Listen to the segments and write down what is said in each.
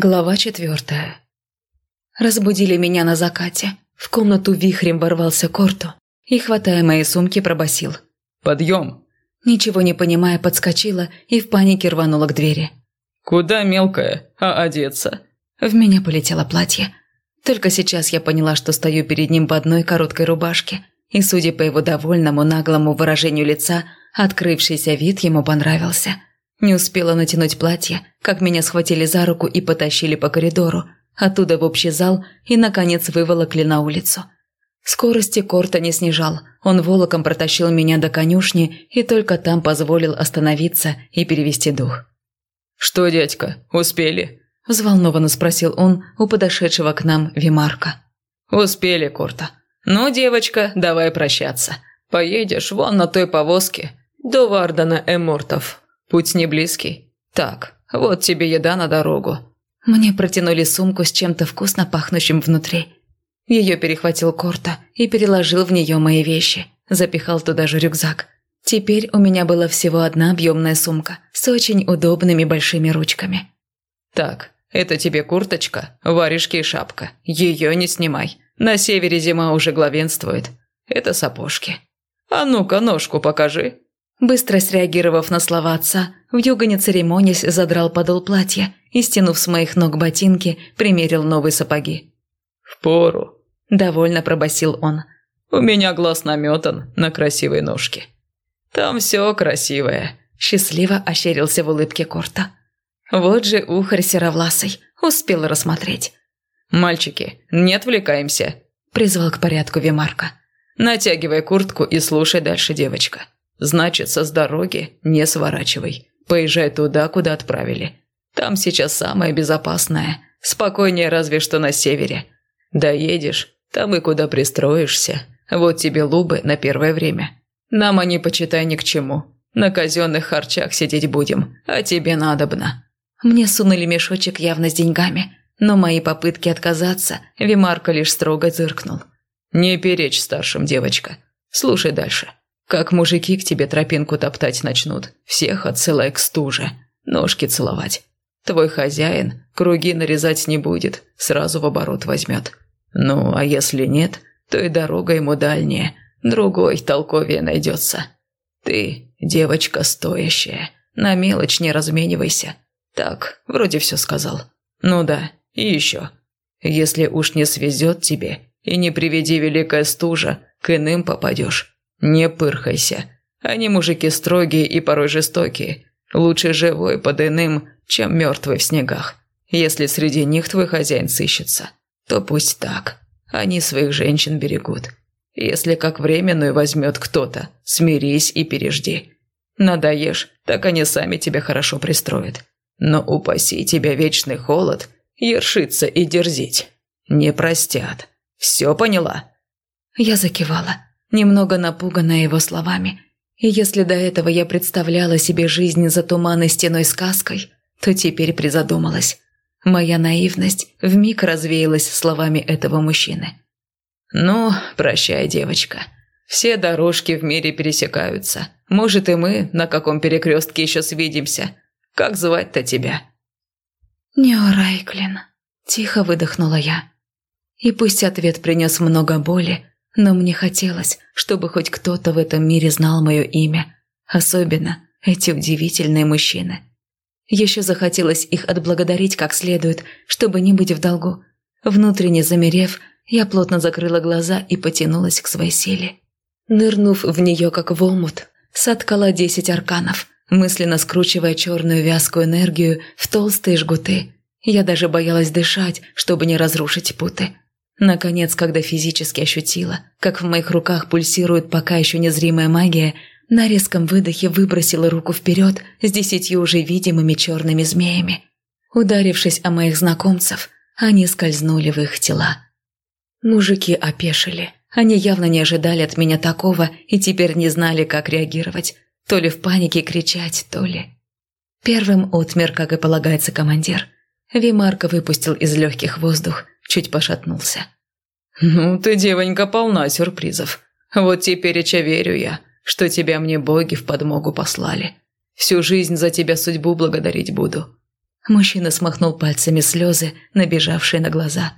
Глава четвертая. Разбудили меня на закате. В комнату вихрем ворвался Корту и, хватая мои сумки, пробасил. «Подъем!» Ничего не понимая, подскочила и в панике рванула к двери. «Куда мелкая? А одеться?» В меня полетело платье. Только сейчас я поняла, что стою перед ним в одной короткой рубашке, и, судя по его довольному наглому выражению лица, открывшийся вид ему понравился – не успела натянуть платье, как меня схватили за руку и потащили по коридору, оттуда в общий зал и, наконец, выволокли на улицу. Скорости Корта не снижал, он волоком протащил меня до конюшни и только там позволил остановиться и перевести дух. «Что, дядька, успели?» – взволнованно спросил он у подошедшего к нам Вимарка. «Успели, Корта. Ну, девочка, давай прощаться. Поедешь вон на той повозке до Вардана Эмортов». Путь не близкий. Так, вот тебе еда на дорогу». Мне протянули сумку с чем-то вкусно пахнущим внутри. Ее перехватил Корта и переложил в нее мои вещи. Запихал туда же рюкзак. Теперь у меня была всего одна объемная сумка с очень удобными большими ручками. «Так, это тебе курточка, варежки и шапка. Ее не снимай. На севере зима уже главенствует. Это сапожки. А ну-ка, ножку покажи». Быстро среагировав на слова отца, вьюга не церемонясь задрал подол платья и, стянув с моих ног ботинки, примерил новые сапоги. «Впору», – довольно пробасил он. «У меня глаз наметан на красивой ножке. Там все красивое», – счастливо ощерился в улыбке Корта. Вот же ухарь серовласый, успел рассмотреть. «Мальчики, не отвлекаемся», – призвал к порядку Вимарка. «Натягивай куртку и слушай дальше, девочка». Значит, со с дороги не сворачивай. Поезжай туда, куда отправили. Там сейчас самое безопасное. Спокойнее разве что на севере. Доедешь, там и куда пристроишься. Вот тебе лубы на первое время. Нам они, почитай, ни к чему. На казенных харчах сидеть будем, а тебе надобно». Мне сунули мешочек явно с деньгами, но мои попытки отказаться Вимарка лишь строго зыркнул. «Не перечь старшим, девочка. Слушай дальше. Как мужики к тебе тропинку топтать начнут, всех отсылай к стуже, ножки целовать. Твой хозяин круги нарезать не будет, сразу в оборот возьмет. Ну, а если нет, то и дорога ему дальняя, другой толковее найдется. Ты девочка стоящая, на мелочь не разменивайся. Так, вроде все сказал. Ну да, и еще. Если уж не свезет тебе и не приведи великая стужа, к иным попадешь. Не пырхайся. Они мужики строгие и порой жестокие. Лучше живой под иным, чем мертвый в снегах. Если среди них твой хозяин сыщется, то пусть так. Они своих женщин берегут. Если как временную возьмет кто-то, смирись и пережди. Надоешь, так они сами тебя хорошо пристроят. Но упаси тебя вечный холод, ершиться и дерзить. Не простят. Все поняла?» Я закивала немного напуганная его словами. И если до этого я представляла себе жизнь за туманной стеной сказкой, то теперь призадумалась. Моя наивность вмиг развеялась словами этого мужчины. «Ну, прощай, девочка. Все дорожки в мире пересекаются. Может, и мы на каком перекрестке еще свидимся. Как звать-то тебя?» «Нео Райклин», – тихо выдохнула я. И пусть ответ принес много боли, но мне хотелось, чтобы хоть кто-то в этом мире знал мое имя. Особенно эти удивительные мужчины. Еще захотелось их отблагодарить как следует, чтобы не быть в долгу. Внутренне замерев, я плотно закрыла глаза и потянулась к своей силе. Нырнув в нее, как в омут, соткала десять арканов, мысленно скручивая черную вязкую энергию в толстые жгуты. Я даже боялась дышать, чтобы не разрушить путы. Наконец, когда физически ощутила, как в моих руках пульсирует пока еще незримая магия, на резком выдохе выбросила руку вперед с десятью уже видимыми черными змеями. Ударившись о моих знакомцев, они скользнули в их тела. Мужики опешили. Они явно не ожидали от меня такого и теперь не знали, как реагировать. То ли в панике кричать, то ли... Первым отмер, как и полагается, командир. Вимарка выпустил из легких воздух – чуть пошатнулся. «Ну, ты, девонька, полна сюрпризов. Вот теперь и верю я, что тебя мне боги в подмогу послали. Всю жизнь за тебя судьбу благодарить буду». Мужчина смахнул пальцами слезы, набежавшие на глаза.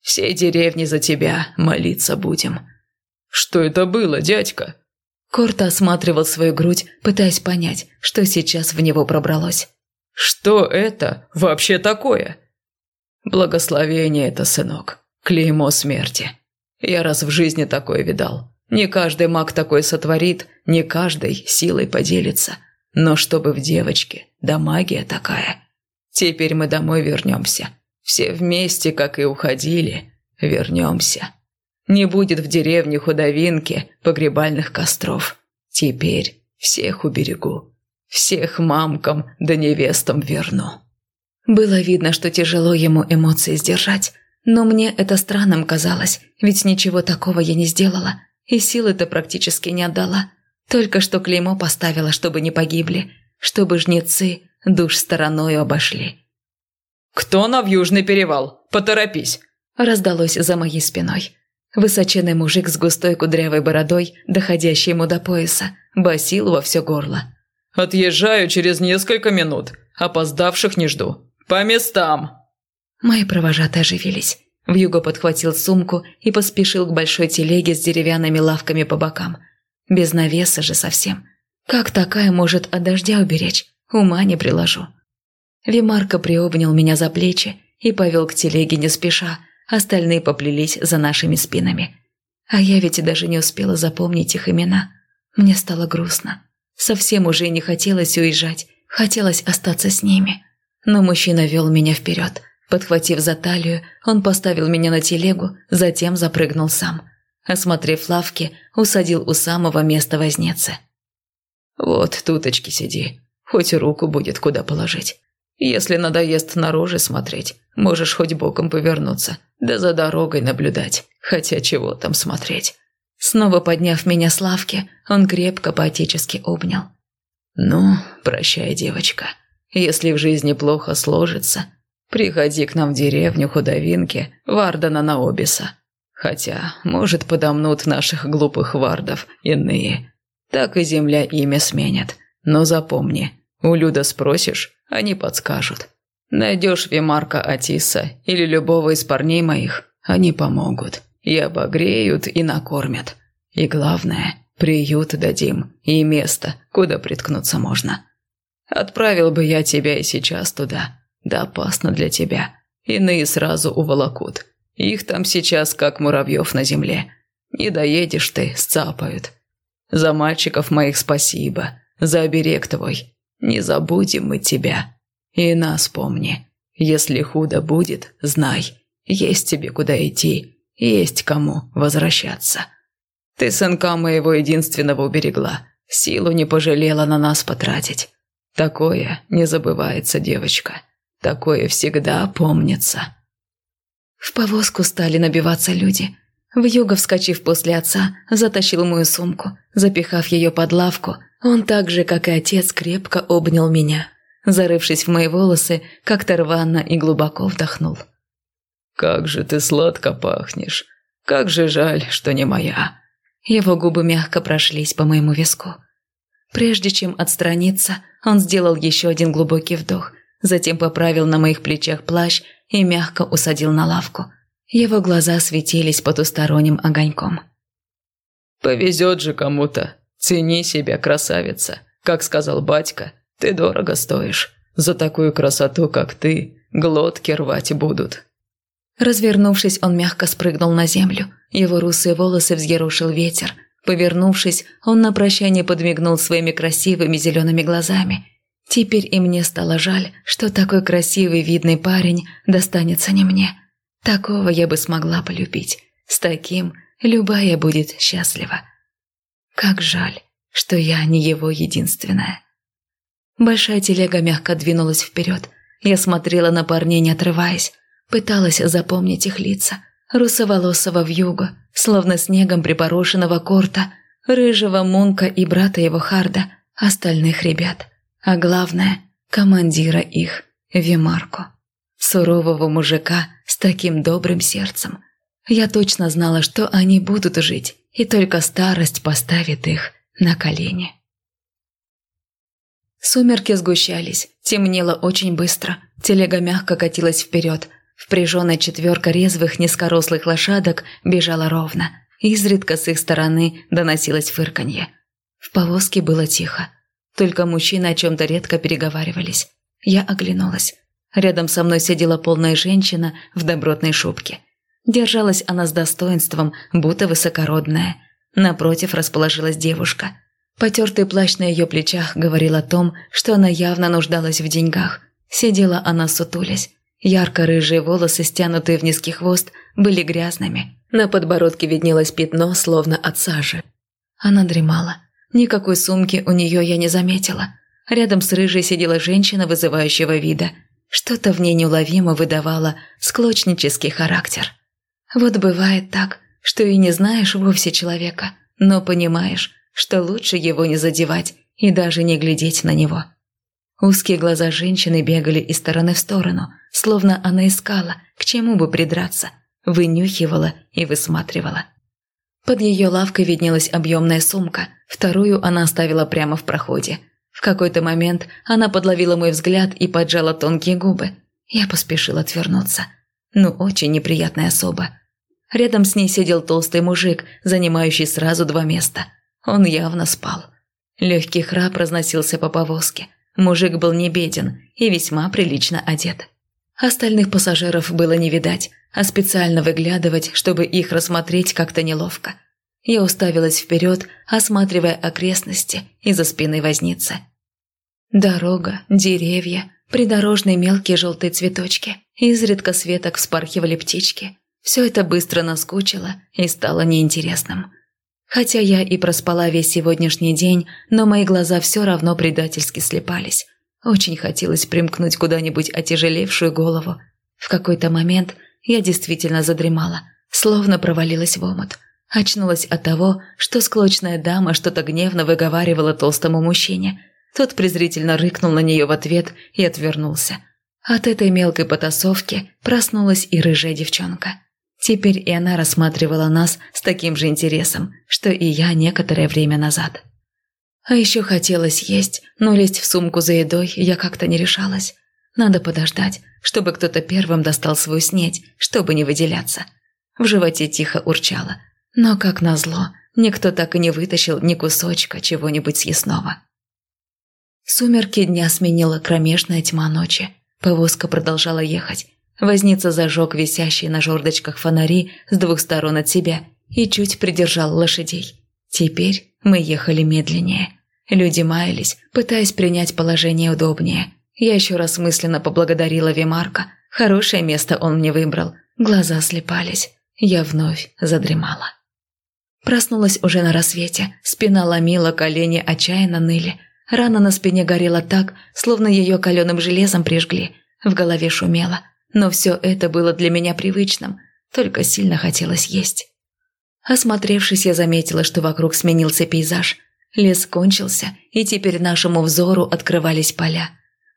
«Всей деревни за тебя молиться будем». «Что это было, дядька?» Корта осматривал свою грудь, пытаясь понять, что сейчас в него пробралось. «Что это вообще такое?» «Благословение это, сынок. Клеймо смерти. Я раз в жизни такое видал. Не каждый маг такой сотворит, не каждый силой поделится. Но чтобы в девочке, да магия такая. Теперь мы домой вернемся. Все вместе, как и уходили, вернемся». Не будет в деревне худовинки, погребальных костров. Теперь всех уберегу. Всех мамкам да невестам верну». Было видно, что тяжело ему эмоции сдержать, но мне это странным казалось, ведь ничего такого я не сделала, и силы-то практически не отдала. Только что клеймо поставила, чтобы не погибли, чтобы жнецы душ стороной обошли. «Кто на в Южный перевал? Поторопись!» раздалось за моей спиной. Высоченный мужик с густой кудрявой бородой, доходящей ему до пояса, басил во все горло. «Отъезжаю через несколько минут. Опоздавших не жду. По местам!» Мои провожатые оживились. Вьюго подхватил сумку и поспешил к большой телеге с деревянными лавками по бокам. Без навеса же совсем. Как такая может от дождя уберечь? Ума не приложу. Вимарка приобнял меня за плечи и повел к телеге не спеша, Остальные поплелись за нашими спинами. А я ведь даже не успела запомнить их имена. Мне стало грустно. Совсем уже не хотелось уезжать, хотелось остаться с ними. Но мужчина вел меня вперед. Подхватив за талию, он поставил меня на телегу, затем запрыгнул сам. Осмотрев лавки, усадил у самого места вознецы. «Вот туточки сиди, хоть руку будет куда положить. Если надоест на рожи смотреть, можешь хоть боком повернуться, да за дорогой наблюдать, хотя чего там смотреть». Снова подняв меня с лавки, он крепко поотечески обнял. «Ну, прощай, девочка. Если в жизни плохо сложится, приходи к нам в деревню Худовинки, Вардана на Обиса. Хотя, может, подомнут наших глупых вардов иные. Так и земля имя сменят. Но запомни, у Люда спросишь, они подскажут. Найдешь Вимарка Атиса или любого из парней моих, они помогут. И обогреют, и накормят. И главное, приют дадим и место, куда приткнуться можно. Отправил бы я тебя и сейчас туда. Да опасно для тебя. Иные сразу уволокут. Их там сейчас как муравьев на земле. Не доедешь ты, сцапают. За мальчиков моих спасибо. За оберег твой. Не забудем мы тебя. И нас помни. Если худо будет, знай, есть тебе куда идти, есть кому возвращаться. Ты сынка моего единственного уберегла, силу не пожалела на нас потратить. Такое не забывается, девочка. Такое всегда помнится. В повозку стали набиваться люди. Вьюга, вскочив после отца, затащил мою сумку. Запихав ее под лавку, он так же, как и отец, крепко обнял меня. Зарывшись в мои волосы, как-то рвано и глубоко вдохнул. «Как же ты сладко пахнешь! Как же жаль, что не моя!» Его губы мягко прошлись по моему виску. Прежде чем отстраниться, он сделал еще один глубокий вдох, затем поправил на моих плечах плащ и мягко усадил на лавку. Его глаза светились потусторонним огоньком. «Повезет же кому-то. Цени себя, красавица. Как сказал батька, ты дорого стоишь. За такую красоту, как ты, глотки рвать будут». Развернувшись, он мягко спрыгнул на землю. Его русые волосы взъерушил ветер. Повернувшись, он на прощание подмигнул своими красивыми зелеными глазами. Теперь и мне стало жаль, что такой красивый видный парень достанется не мне. Такого я бы смогла полюбить. С таким любая будет счастлива. Как жаль, что я не его единственная. Большая телега мягко двинулась вперед. Я смотрела на парней, не отрываясь. Пыталась запомнить их лица. Русоволосого вьюга, словно снегом припорошенного корта, рыжего Мунка и брата его Харда, остальных ребят. А главное, командира их, Вимарку. Сурового мужика с таким добрым сердцем. Я точно знала, что они будут жить, и только старость поставит их на колени. Сумерки сгущались, темнело очень быстро. Телега мягко катилась вперед. Впряженная четверка резвых низкорослых лошадок бежала ровно. Изредка с их стороны доносилось фырканье. В повозке было тихо. Только мужчины о чем-то редко переговаривались. Я оглянулась. Рядом со мной сидела полная женщина в добротной шубке. Держалась она с достоинством, будто высокородная. Напротив расположилась девушка. Потертый плащ на ее плечах говорил о том, что она явно нуждалась в деньгах. Сидела она сутулясь. Ярко-рыжие волосы, стянутые в низкий хвост, были грязными. На подбородке виднелось пятно, словно от сажи. Она дремала. Никакой сумки у нее я не заметила. Рядом с рыжей сидела женщина вызывающего вида. Что-то в ней неуловимо выдавало склочнический характер. Вот бывает так, что и не знаешь вовсе человека, но понимаешь, что лучше его не задевать и даже не глядеть на него. Узкие глаза женщины бегали из стороны в сторону, словно она искала, к чему бы придраться, вынюхивала и высматривала. Под ее лавкой виднелась объемная сумка, вторую она оставила прямо в проходе. В какой-то момент она подловила мой взгляд и поджала тонкие губы. Я поспешила отвернуться. Ну, очень неприятная особа. Рядом с ней сидел толстый мужик, занимающий сразу два места. Он явно спал. Легкий храп разносился по повозке. Мужик был не беден и весьма прилично одет. Остальных пассажиров было не видать, а специально выглядывать, чтобы их рассмотреть как-то неловко. Я уставилась вперед, осматривая окрестности из-за спины возницы. Дорога, деревья, придорожные мелкие желтые цветочки, изредка с веток вспархивали птички. Все это быстро наскучило и стало неинтересным. Хотя я и проспала весь сегодняшний день, но мои глаза все равно предательски слепались. Очень хотелось примкнуть куда-нибудь отяжелевшую голову. В какой-то момент я действительно задремала, словно провалилась в омут. Очнулась от того, что склочная дама что-то гневно выговаривала толстому мужчине. Тот презрительно рыкнул на нее в ответ и отвернулся. От этой мелкой потасовки проснулась и рыжая девчонка. Теперь и она рассматривала нас с таким же интересом, что и я некоторое время назад. А еще хотелось есть, но лезть в сумку за едой я как-то не решалась. Надо подождать, чтобы кто-то первым достал свою снедь, чтобы не выделяться. В животе тихо урчало. Но, как назло, никто так и не вытащил ни кусочка чего-нибудь съестного. Сумерки дня сменила кромешная тьма ночи. Повозка продолжала ехать. Возница зажег висящие на жердочках фонари с двух сторон от себя и чуть придержал лошадей. Теперь мы ехали медленнее. Люди маялись, пытаясь принять положение удобнее. Я еще раз мысленно поблагодарила Вимарка. Хорошее место он мне выбрал. Глаза слепались. Я вновь задремала. Проснулась уже на рассвете. Спина ломила, колени отчаянно ныли. Рана на спине горела так, словно ее каленым железом прижгли. В голове шумело. Но все это было для меня привычным, только сильно хотелось есть. Осмотревшись, я заметила, что вокруг сменился пейзаж. Лес кончился, и теперь нашему взору открывались поля.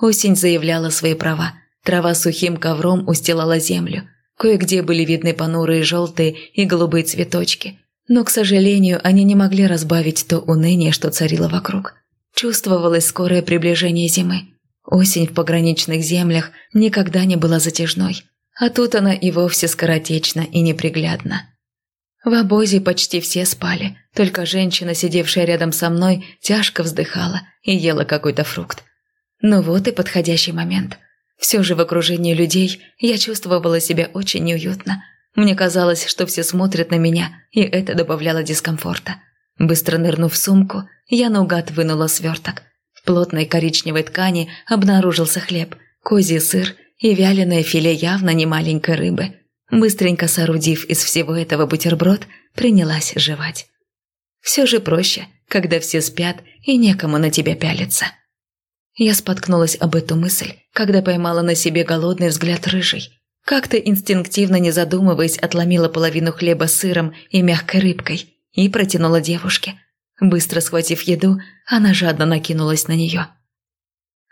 Осень заявляла свои права. Трава сухим ковром устилала землю. Кое-где были видны понурые желтые и голубые цветочки. Но, к сожалению, они не могли разбавить то уныние, что царило вокруг. Чувствовалось скорое приближение зимы. Осень в пограничных землях никогда не была затяжной, а тут она и вовсе скоротечна и неприглядна. В обозе почти все спали, только женщина, сидевшая рядом со мной, тяжко вздыхала и ела какой-то фрукт. Ну вот и подходящий момент. Все же в окружении людей я чувствовала себя очень неуютно. Мне казалось, что все смотрят на меня, и это добавляло дискомфорта. Быстро нырнув в сумку, я наугад вынула сверток – плотной коричневой ткани обнаружился хлеб, козий сыр и вяленое филе явно не маленькой рыбы. Быстренько соорудив из всего этого бутерброд, принялась жевать. Все же проще, когда все спят и некому на тебя пялиться. Я споткнулась об эту мысль, когда поймала на себе голодный взгляд рыжий. Как-то инстинктивно не задумываясь, отломила половину хлеба сыром и мягкой рыбкой и протянула девушке. Быстро схватив еду, она жадно накинулась на нее.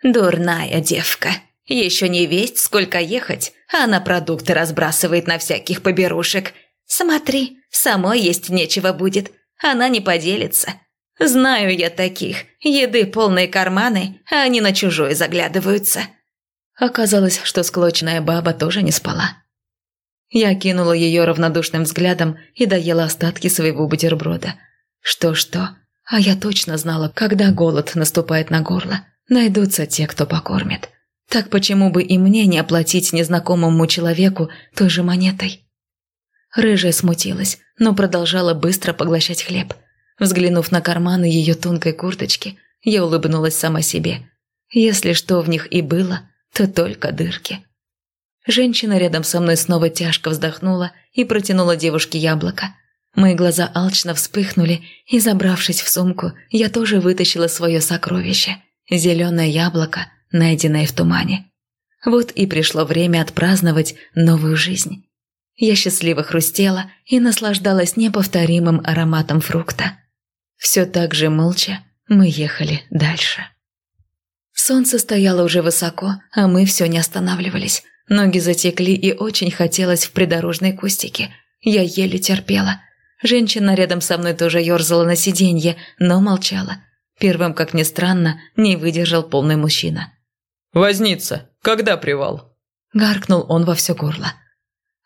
«Дурная девка. Еще не весть, сколько ехать, а она продукты разбрасывает на всяких поберушек. Смотри, самой есть нечего будет. Она не поделится. Знаю я таких. Еды полные карманы, а они на чужое заглядываются». Оказалось, что склочная баба тоже не спала. Я кинула ее равнодушным взглядом и доела остатки своего бутерброда. Что-что, а я точно знала, когда голод наступает на горло, найдутся те, кто покормит. Так почему бы и мне не оплатить незнакомому человеку той же монетой? Рыжая смутилась, но продолжала быстро поглощать хлеб. Взглянув на карманы ее тонкой курточки, я улыбнулась сама себе. Если что в них и было, то только дырки. Женщина рядом со мной снова тяжко вздохнула и протянула девушке яблоко. Мои глаза алчно вспыхнули, и, забравшись в сумку, я тоже вытащила свое сокровище – зеленое яблоко, найденное в тумане. Вот и пришло время отпраздновать новую жизнь. Я счастливо хрустела и наслаждалась неповторимым ароматом фрукта. Все так же молча мы ехали дальше. Солнце стояло уже высоко, а мы все не останавливались. Ноги затекли и очень хотелось в придорожной кустике. Я еле терпела. Женщина рядом со мной тоже ерзала на сиденье, но молчала. Первым, как ни странно, не выдержал полный мужчина. «Возница, когда привал?» Гаркнул он во все горло.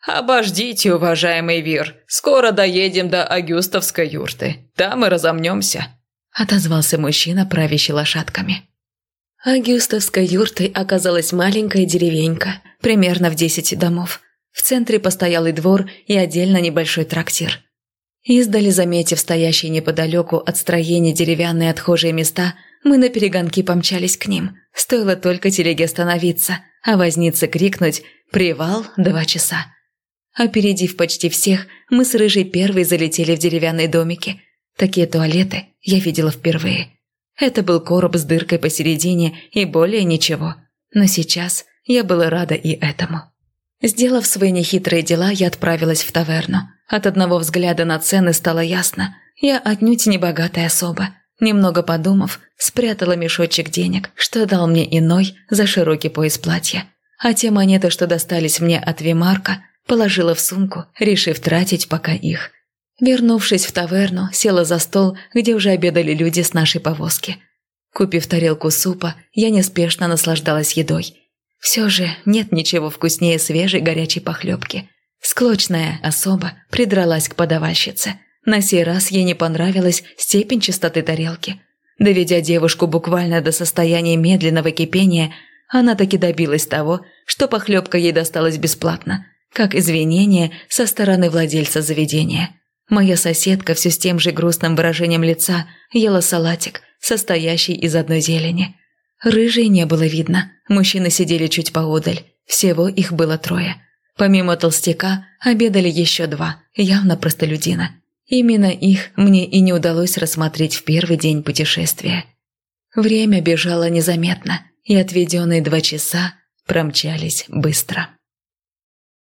«Обождите, уважаемый Вир, скоро доедем до Агюстовской юрты. Там и разомнемся», – отозвался мужчина, правящий лошадками. Агюстовской юртой оказалась маленькая деревенька, примерно в десять домов. В центре постоялый двор и отдельно небольшой трактир. Издали, заметив стоящие неподалеку от строения деревянные отхожие места, мы на перегонки помчались к ним. Стоило только телеге остановиться, а вознице крикнуть «Привал! Два часа!». Опередив почти всех, мы с Рыжей первой залетели в деревянные домики. Такие туалеты я видела впервые. Это был короб с дыркой посередине и более ничего. Но сейчас я была рада и этому. Сделав свои нехитрые дела, я отправилась в таверну. От одного взгляда на цены стало ясно. Я отнюдь не богатая особа. Немного подумав, спрятала мешочек денег, что дал мне иной за широкий пояс платья. А те монеты, что достались мне от Вимарка, положила в сумку, решив тратить пока их. Вернувшись в таверну, села за стол, где уже обедали люди с нашей повозки. Купив тарелку супа, я неспешно наслаждалась едой. Все же нет ничего вкуснее свежей горячей похлебки. Склочная особа придралась к подавальщице. На сей раз ей не понравилась степень чистоты тарелки. Доведя девушку буквально до состояния медленного кипения, она таки добилась того, что похлебка ей досталась бесплатно, как извинение со стороны владельца заведения. Моя соседка все с тем же грустным выражением лица ела салатик, состоящий из одной зелени. Рыжей не было видно, мужчины сидели чуть поодаль, всего их было трое. Помимо толстяка обедали еще два, явно простолюдина. Именно их мне и не удалось рассмотреть в первый день путешествия. Время бежало незаметно, и отведенные два часа промчались быстро.